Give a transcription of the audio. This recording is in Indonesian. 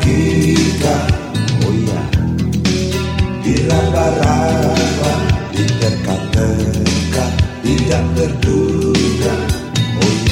Kita, Oh iya. Diraba-raba Diterka-terka Tidak terduga. Oh iya.